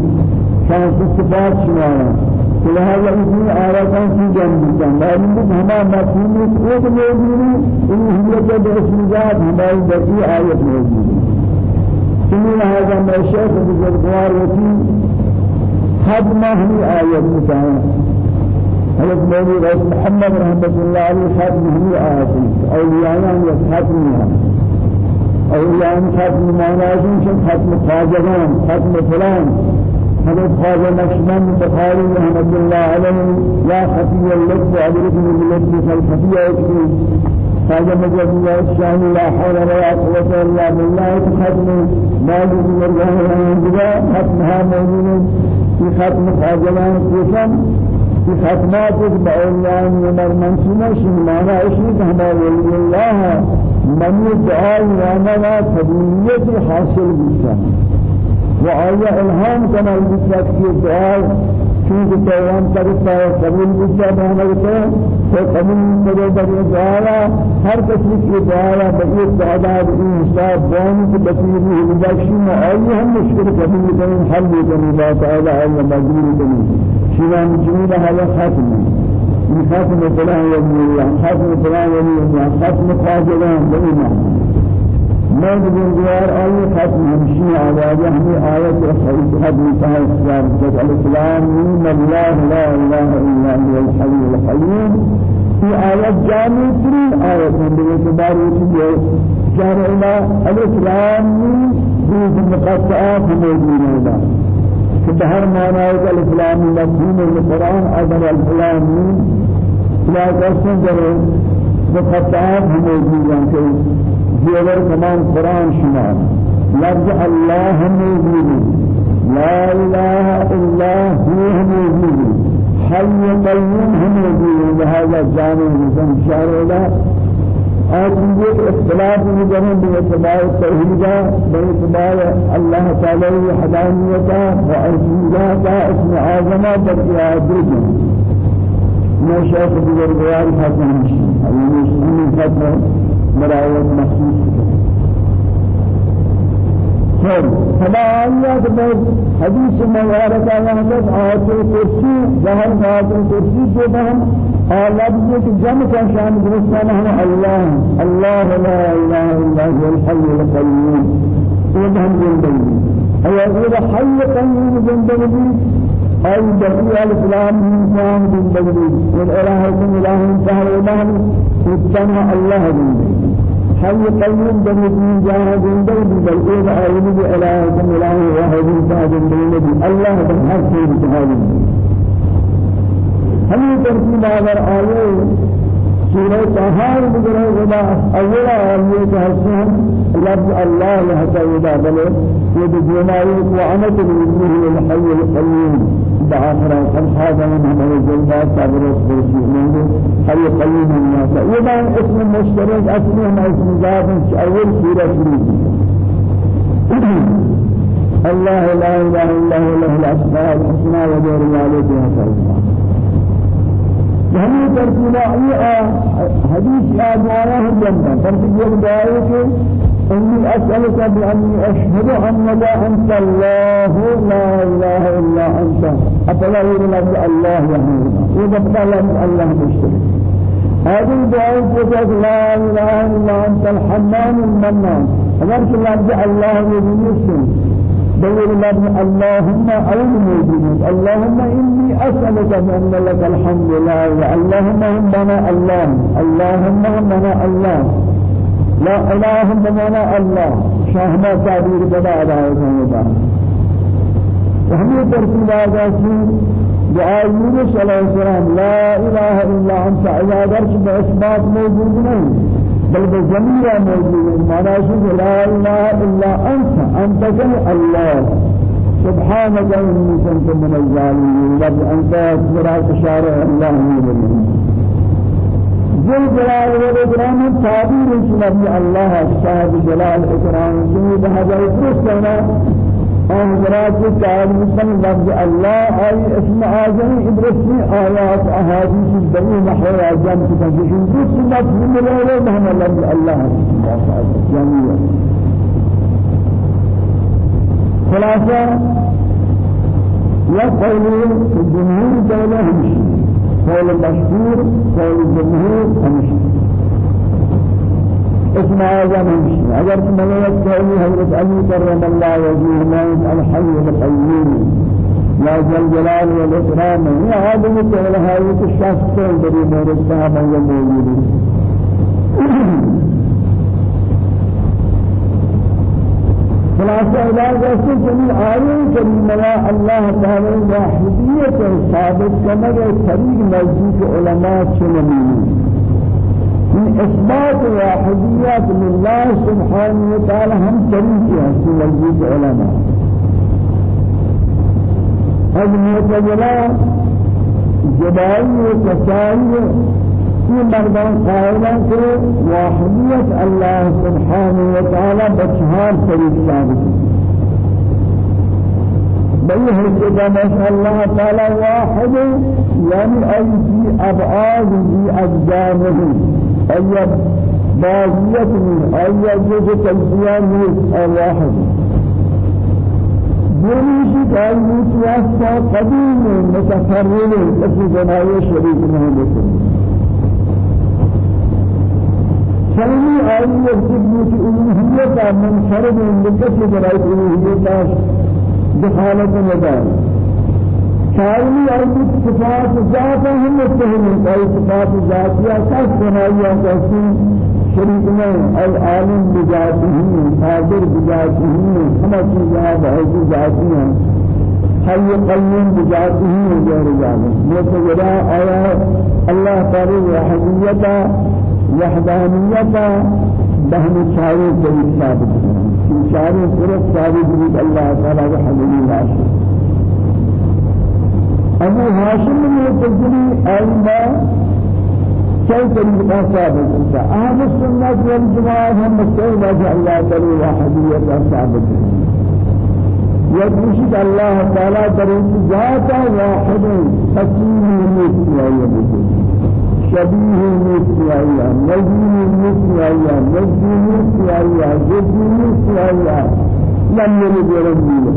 S1: شاء صفات شمارة. لهذا اسم آياتان في جنب كان معلوم هما مفهوم خود موجود إن هي جد اسم هما بقي آيات موجود إن هذا ما شيخ بجربوار وفي حد ما هي آيات متعين حضرت موجود رسول محمد رحمة الله عليه ختم هي آيات أولياء يختمها أولياء ختم معناه ختم قاجران ختم فلان۔ حضرت خواجہ نقشبند بخاری رحمت اللہ علیہ یا خفی اللطف حضرت من اللطف ایکی خواجہ مجد اللہ الشانی لا حول ولا قوة إلا بالله ختم مالك مرجعه الأنبياء ختمها موجود في ختم خواجلان كوشم في ختمات بأوليان يمر منسومة شمانا اشيك هما ولي الله. من يدعى وأنا قبولية حاصل بيشان وآية إلهام كما يجب في دعاء چونکہ پیغام کرتا ہے قبول بجا بہنا ہوتا ہے تو قبول کرے در دعایا ہر کسی کی دعایا بقیت تعداد کی حساب بان کی بطیری بخشی میں آئی ہم مشکل قبول کریں حل کریں اللہ تعالی اللہ مجبور کریں شیوان جميل هذا ختم من ختم فلان ولي الله ختم فلان ولي الله ختم خاجلان بإيمان ما بدون ديار أي ختم على هذه آية الخير ختم تها إسلام تجعل الإسلام من الله لا إله إلا هو الحي القيوم في آية جامع ترين آية من باعتبار وجود جامع إلى الإسلام من مقطعات موجودة بهر معنى الإسلام مفهوم القرآن أدب الإسلام لا قسم جرى مقطعات موجودة زیور کمان قرآن شما۔ لفظ الله موجود لا إله إلا هو موجود حي قيوم موجود لهذا جامع نظام شارع آج یہ اختلاف مجرم باعتبار التوحید باعتبار اللہ تعالی حدانیت و اسمیت اسم اعظم بقیہ درجہ میں شیخ بزرگوار حسن ہمشی یہ ختم مراوت مخصوص فلا آيات بعد حديث مبارك آيات آيات الكرسي ظهر آيات الكرسي جو بهم آلات جو جمع کا شان درستان ہم اللہ اللہ لا إله إلا هو الحي القيوم وهم زندگی. أي أقول حي قيوم زندگی؟ أي بقي الإسلام إنسان والإله إله إله إله اتنا الله زندگی حي قيوم بني جاه بل إذا أعلم بإله إله واحد إنسان زندگی الله سيد جهاد هم ترتيب هذا آية سورة طهار بجرى ودا أول آية كهسهم لفظ الله لحتى ودا بل يد وعنت بالله الحي القيوم بآخرة قد هذا من هم الجلبات صبر وسرسيهم هل يقلل الناس إذا اسم مشترك أصله اسم ذات أول سورة شريك الله لا إله إلا هو له الأسماء الحسنى وغير ذلك يا وهي ترتيب حديث أبواه الجنة ترتيب دعائك إني أسألك بأني أشهد أنك أنت الله لا إله إلا أنت. أفلا يقول الله يحمد إذا فلا الله مشترك هذه الدعاء تقول لا إله إلا أنت الحنان المنان. أمر الله الله يجلسون دور الله اللهم أول موجود اللهم إني أسألك بأن لك الحمد لله اللهم هم بنا الله اللهم هم بنا الله. لا إله إلا الله. شاهما تعبير بدا أداء سنودا وهمي ترتيب آجاسي دعاء يونس عليه السلام. لا إله إلا أنت. عبادك بإثبات موجود نہیں بل بزمير موجود معنى شو لا إله إلا أنت. أنت كن الله. سبحانك إني كنت من الظالمين. رب أنت أكبر شارع الله من ذل جلال والإكرام تعبير سنبي الله صاحب جلال الإكرام. جميع هذا يفرسنا أهدرات تعبير لفظ الله أي اسم أعظم إبرسي آيات أحاديث البني نحو أعظم تفجشون بس مفهوم الله مهما لفظ الله جميع خلاصة يقول الجمهور دولة همشي قول مشهور قول الجمهور همشي اسم اعظم اگر سمعت قول حضرت علي كرم الله وجهه ما الحي القيوم. يا جل جلال والإكرام. يا قول هاي الشخص قول بري مورد صاحب موجود خلاصة علاج أصل جميع آية كريمة الله تعالى واحدية ثابت كما طريق نزدیک علماء چنمين من إثبات واحدية لله سبحانه وتعالى هم طريق هسي نزدیک علماء المعتزلة جبائي وكسائي في مردان قائلا کہ واحدیت اللہ سبحانہ وتعالی بچہار طریق ثابت. بأي حسد ما شاء الله تعالى واحد يعني أي في أبعاد في أجزامه أي بازية أي جزء تجزيان الواحد دومیشی کار بود واسطہ قدیم متفرد جنائے شریک نہیں لیتے ثاني آية في ألوهية منفرد لكسي جنائے ألوهية دخالة مدار. ثاني آية صفات هم متهمين أي صفات ذاتية كاس جنائية كاسي شریک میں العالم بذاته قادر بذاته ہم چیزیں ہے ذاتی ہیں۔ حي قيوم بذاته غير ذلك متجرا آية الله تعالى وحديته وحدانيته بهم شاري كريم ثابت شاري فرق ثابت الله تعالى وحدانيته أبو هاشم التجري أيضا ثابت انت أهل السنة والجماعة هم السوى ما الله تعالى وحدية ثابت يدرشد الله تعالى طريق ذات واحد قسيم مثل شبيه مثل نزيل مثل نزيل مثل جد مثل لم يرد ربي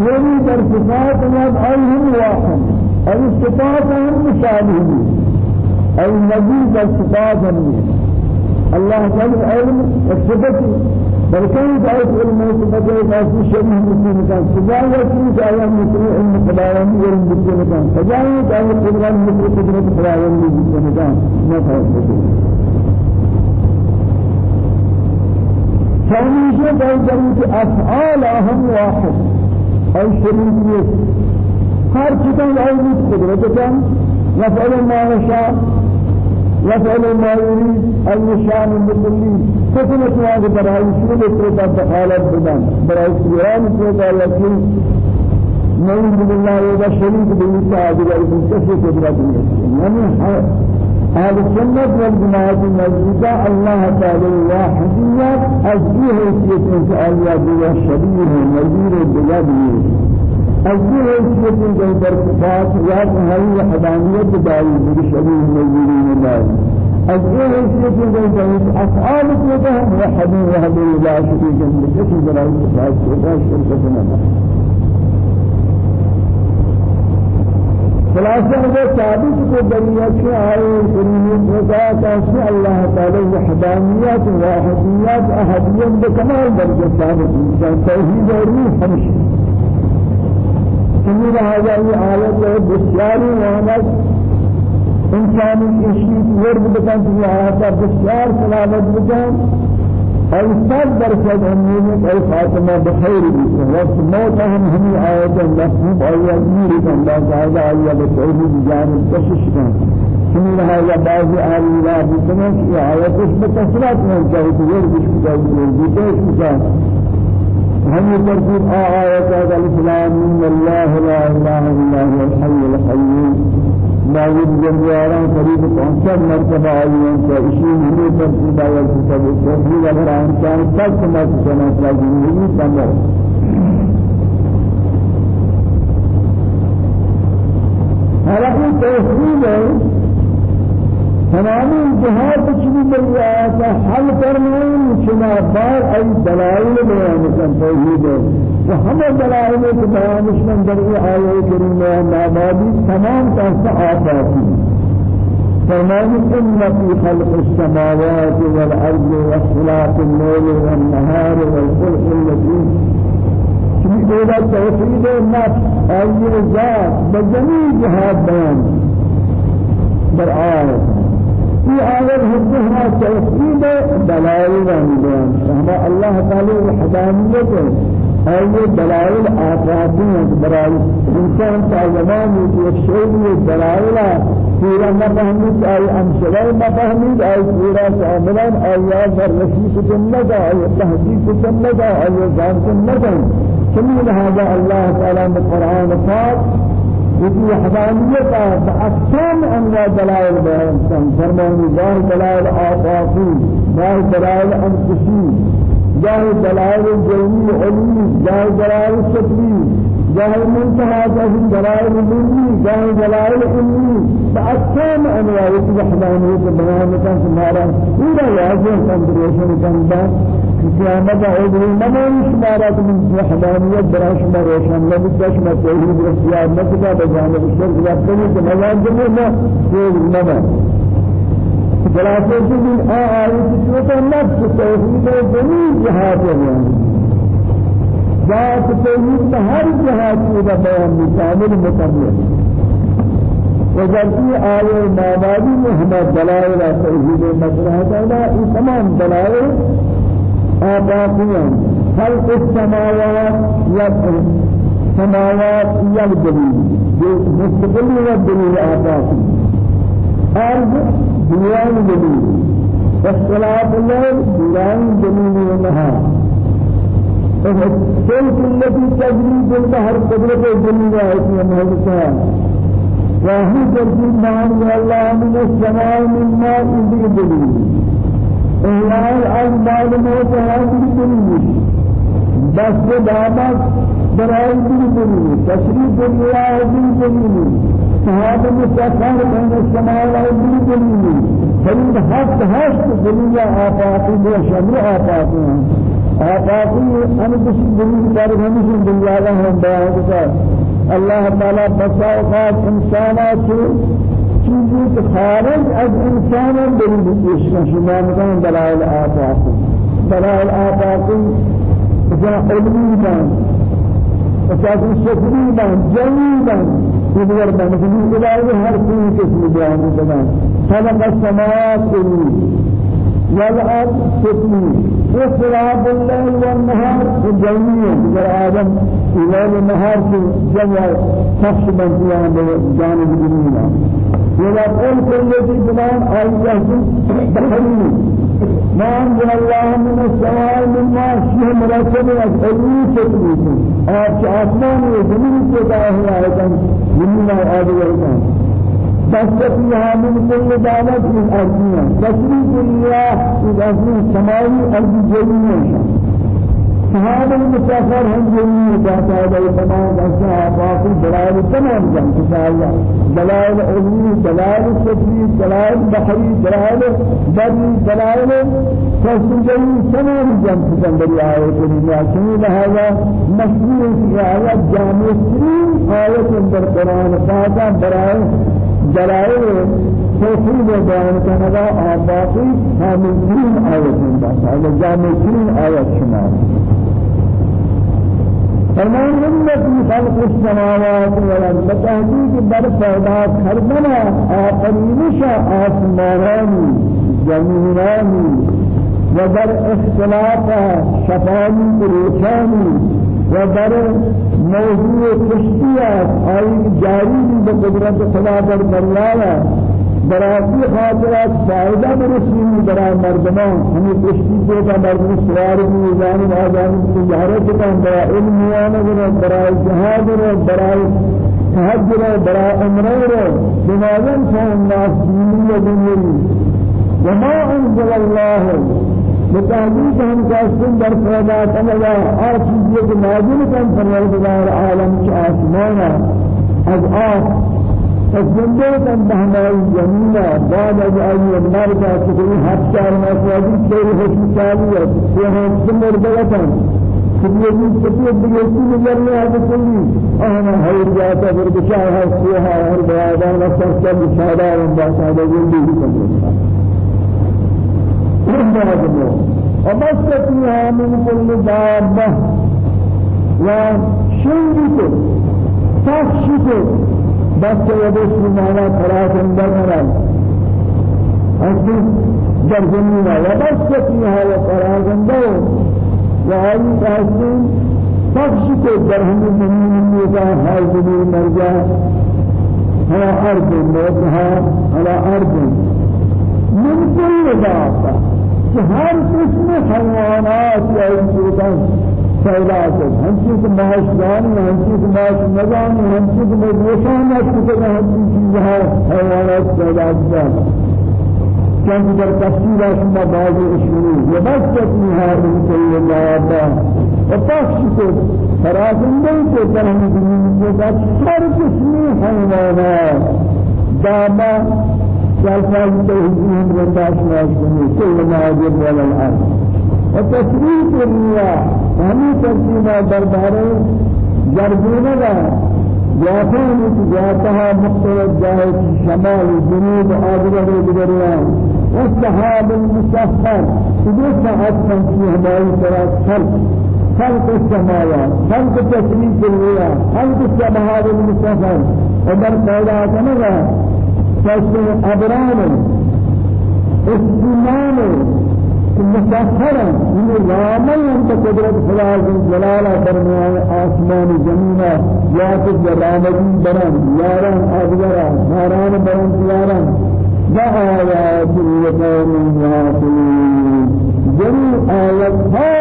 S1: دومی در صفات من أيهم واحد أي الصفات هم مشابهين أي نزيد الصفات هم الله تعالى علم الصفات بل كان تعرف علم الصفات الأصل شبيه مثل مكان فجاء يكون تعالى مثل علم خداوند علم مثل مكان فجاء تعالى قدرة مثل قدرة خداوند مثل مكان ما فرق ثاني شيء قال أفعال هم واحد. أي شريك يس هر چیزی آیت قدرت کن يفعل ما يشاء يفعل ما يريد أي شان بكلي فسنة هذا براي شو بكرة دخالت بدن براي سيران كذا لكن نعوذ بالله إذا شريك بالله هذا يكون كسر قدرت يعني أهل السنة والجماعة المسجدة الله تعالى واحدية أزديه حيثية في آيات الشبيه نذير البلاد أجل حيثية من در صفات هاي وحدانية داري بشبيه مجرين الله حيثية من در أفعال كده وحد وحد لا شريك له كسي در صفات كده شركة الله خلاصہ وہ ثابت کو دنیا کے آئے کریم خدا کا سے اللہ تعالی وحدانیت واحدیت احدیت بکمال درجہ ثابت ہے توحید اور روح ہمیشہ۔ سمیر آیت بسیاری وانت انسانی اشیت ورد بکن في آیات بسیار سلامت بکن۔ اور صد درصد امید ای فاطمہ بخیر بھی وقت موت ہم ہمیں آیت مفہوم اور یزمیر کن لا زیادہ آیا بتوحید جانب کشش کن سمیر هذا بعض آل الله بکنن کہ آیت اس بکسرات میں چاہیے ورد بکن بکن هم ترتيب آيات الإسلام من الله لا إله إلا هو الحي القيوم ما يوجد جوارا قريب خمسة مرتبة عالية فإشين هم ترتيب آيات التوحيد أمر إنسان سلط ما تسمى لازم تمر هذا التوحيد تمام جهات چنی بریات حل فرمائیں چنا بار ای دلائل بیان کن توحید. و ہمیں دلائل کے بیان من در آیے کریمہ مابادی تمام کا صحاباتی فرمان إن في خلق السماوات والأرض واختلاف الليل والنهار والخلق التي في إلى توحيد النفس أي ذات بجميع جهات بيان بالآية في حصہ ہمارا توحید دلائل ہمارا اللہ تعالی وحدانیت اور یہ دلائل کا زمان ہے کہ شعور دلائل پورا نہ فهمید آئی امثلہ نہ فهمید آئی پورا کاملا آیات در رسیق جنت آئی تحقیق جنت آئی ذات جنت چنین هذا الله تعالى من القرآن الفاتح وفي وحدانية بأقسام أنواع دلائل بيان فرمان ظاهر دلائل آفاقي ظاهر دلائل أنفسي جاه دلائل الجوي علمي جاه دلائل السفري جاه منتهى جاه دلائل العلمي جاه دلائل علمي بأقسام أنواع الوحدانية بيان كان سمارا إذا واضح كونتريشن كان بعد قيامت أول ما شمارات من وحدانية براش ما روشن لا بدش ما توحيد الاختيار ما كذا بجانب الشرك لا كذا كذا جميع ما ما خلاصة من آيات سورة نفس توحيد جميع جهات يعني ذات توحيد هر جهات کا بیان كامل مکمل. وجبتی آية مابادی میں ہمیں دلائل توحید مطرح کرنا یہ تمام دلائل آباقیاں خلق السماوات والأرض سماوات يلدليل مستقل والدليل آباقي أرض ديان جميل اختلاف الليل ديان جميل والنهار التلك التي تجري بالبحر قدرة الجميلة اسمها مهلكها وهي ترتيب مان الله من السماء من ماء بإذنه إحياء الأرض بعد موتها بإذنه بس دامت برائي بإذنه تشريف الله بإذنه سحاب مسافر بين السماء والأرض جميل فريد حق هست دنيا آفاقي بشمل آفاقي آفاقي أنا بس دنيا دار همش دنيا لهم بيان الله تعالى بساطات إنسانات چیزی که خارج از انسان دلیل پیش شما میکنن دلائل آفاقی. دلائل آفاقی مثلا علمی بان أساس شکری بان جنی بان دیگر بان مثل الهی هر سین قسم بیان بدن خلق السماوات كله. والأرض شكري اختلاف الليل والنهار الجميع دیگر آدم الليل والنهار في جمع فخش من قيام جانب الدنيا ولا كل الذي بنام آي جهز بحرين ما أنزل الله من السماء من ماء شيء مرتب أسئلين سكريكم آج آسمان وزمين سكاه آيكم من آدي آيكم فيها من كل دعوة من أرضنا تسريف الله من أصل السماء أرض جميعا صحابة المسافر هم جميع. ذات هذا تمام أشياء باقي دلائل تمام. جمع الله دلائل علمي دلائل سفري دلائل بحري دلائل بري دلائل فسجن تمام. جمع تنبري آية كريمة شميل هذا؟ مشهور في آيات جامع آية من القرآن. فاتح برائه دلائل توحید بیان کنگا آباقی حاملترین آیت من بس هذا جامعترین آیت شمار فرمان ان في خلق السماوات والارض. بتحقيق بر پیدا کردن آفرینش آسمانانی زمینانی و در اختلاف شفانی روشانی و در موضوع کشتیات آئی جاری به قدرت خدا در دریایا برای خاطرات فائدہ برسیم برای مردمان. ہمیں کشتی کو کا مردم سوار بھی جانب آجانب تجارت کا برای علمیان و برای جہاد و برای تحج و برای عمرہ و بنازن فالناس دینی و دنیوی وما انزل الله بتحقیق ہم قاسم در پیدا کنا ہر چیز یہ نازل کن پروردگار عالم کے آسمان از آب فزنده کن بہمائی زمینہ بعد از آئی مرد سکری حق شهر مسواجی خیلی خوش مثالی ہے یہ ہم سمر بلکن سبيل سبيل بيجي نظر هذا كله أنا هاي جاتا بربشاه هاي سوها هاي بيادان أسر سب شهادة وبعد هذا كله وبس فيها من كل دابة وشنجك تخشك بس يبس بمعنى قرات اندرنا أصل جرجمينا وبس فيها وقرات اندرنا وهي أصل تخشك درهم زمين ميزا هاي زمين مرجع على أرض موتها على أرض من كل دابة هر قسم پیدا کرد ہمچی کہ معاش جانی ہمچی کہ معاش کہ مجوشان نشکتے ہیں ہمچی چیزیں حیوانات پیدا کرد كان در تفسير شما بعض الشروع يبسط هذه الكلمات وتكشف فرازندے کے طرح زمین کے بعد ہر قسم حیوانات دابا شالفاز توحيدهم رنداش ناشكني كل ما يجب على الأرض وتسريف الرياح هذه ترتيبها درباره جربونه جاتان جاتها مختلف جاهز شمال جنوب آدگر بدریان والسحاب المسخر إذا ساعات تنسي هداي سرات خلق خلق السماوات خلق تسريف الرياح خلق السحاب المسخر قولا كنغا فاسم أبران استمام مسخرا من رامل انت قدرت خدا جلال درمیان آسمان زمین یا تو رامدی برن یاران ادگرا ناران برن یاران بآيات لقوم يعقلون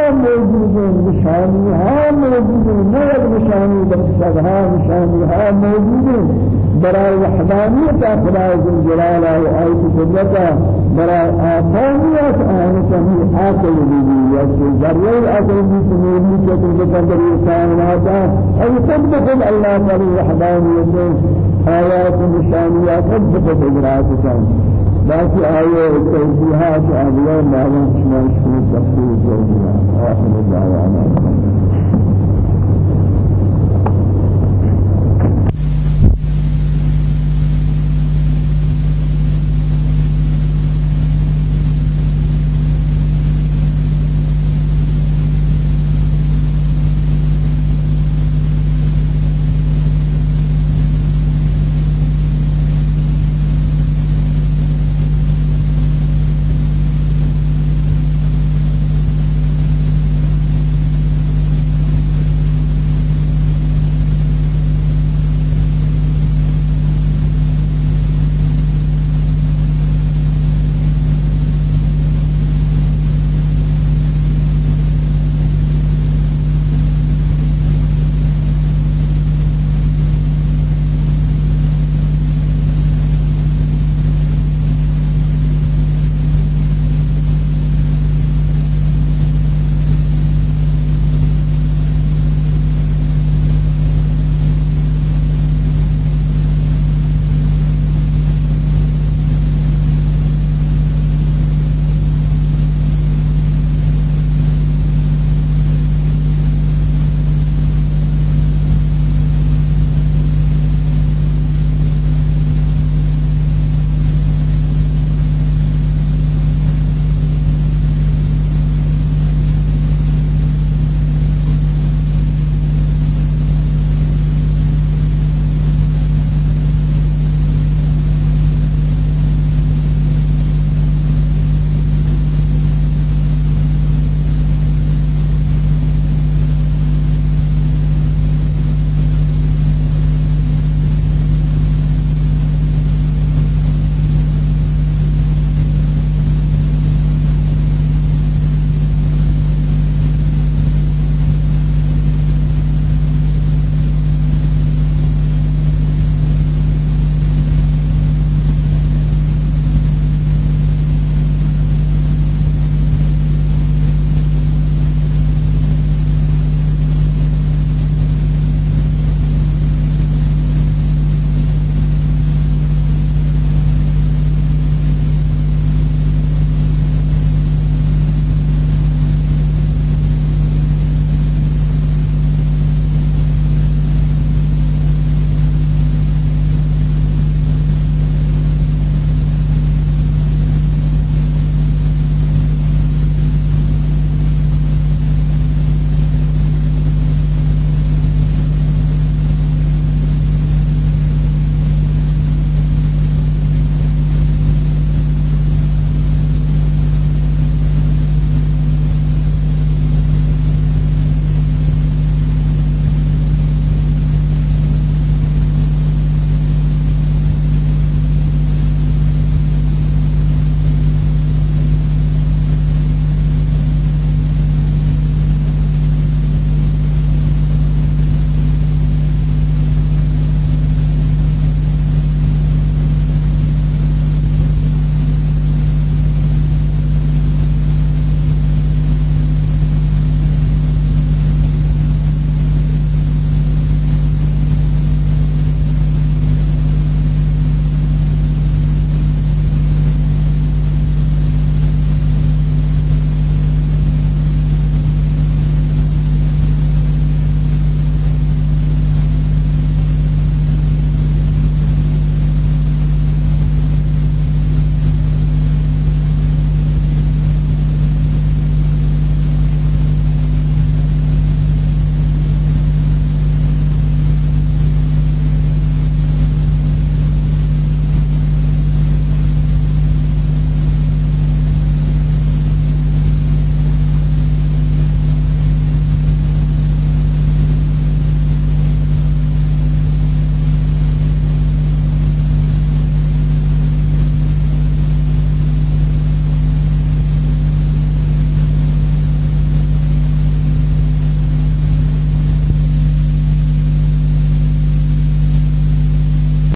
S1: جميع آيات ها موجودين نشاني ها موجودين نور نشاني بقصد ها موجودين برای وحدانیت خدا جل جلاله و آیت قدرت برای آفانیت آن کمی عقل بیدی یا ذره عقل بیدی تمیلی که تم بکندر کائنات ای خود بخود الله تعالی وحدانیت آیات نشانیات خود بخود اجرات کن باقي آية توجيهات أبيان بعض شمال شمال تفسير توجيهات آخر الدعوة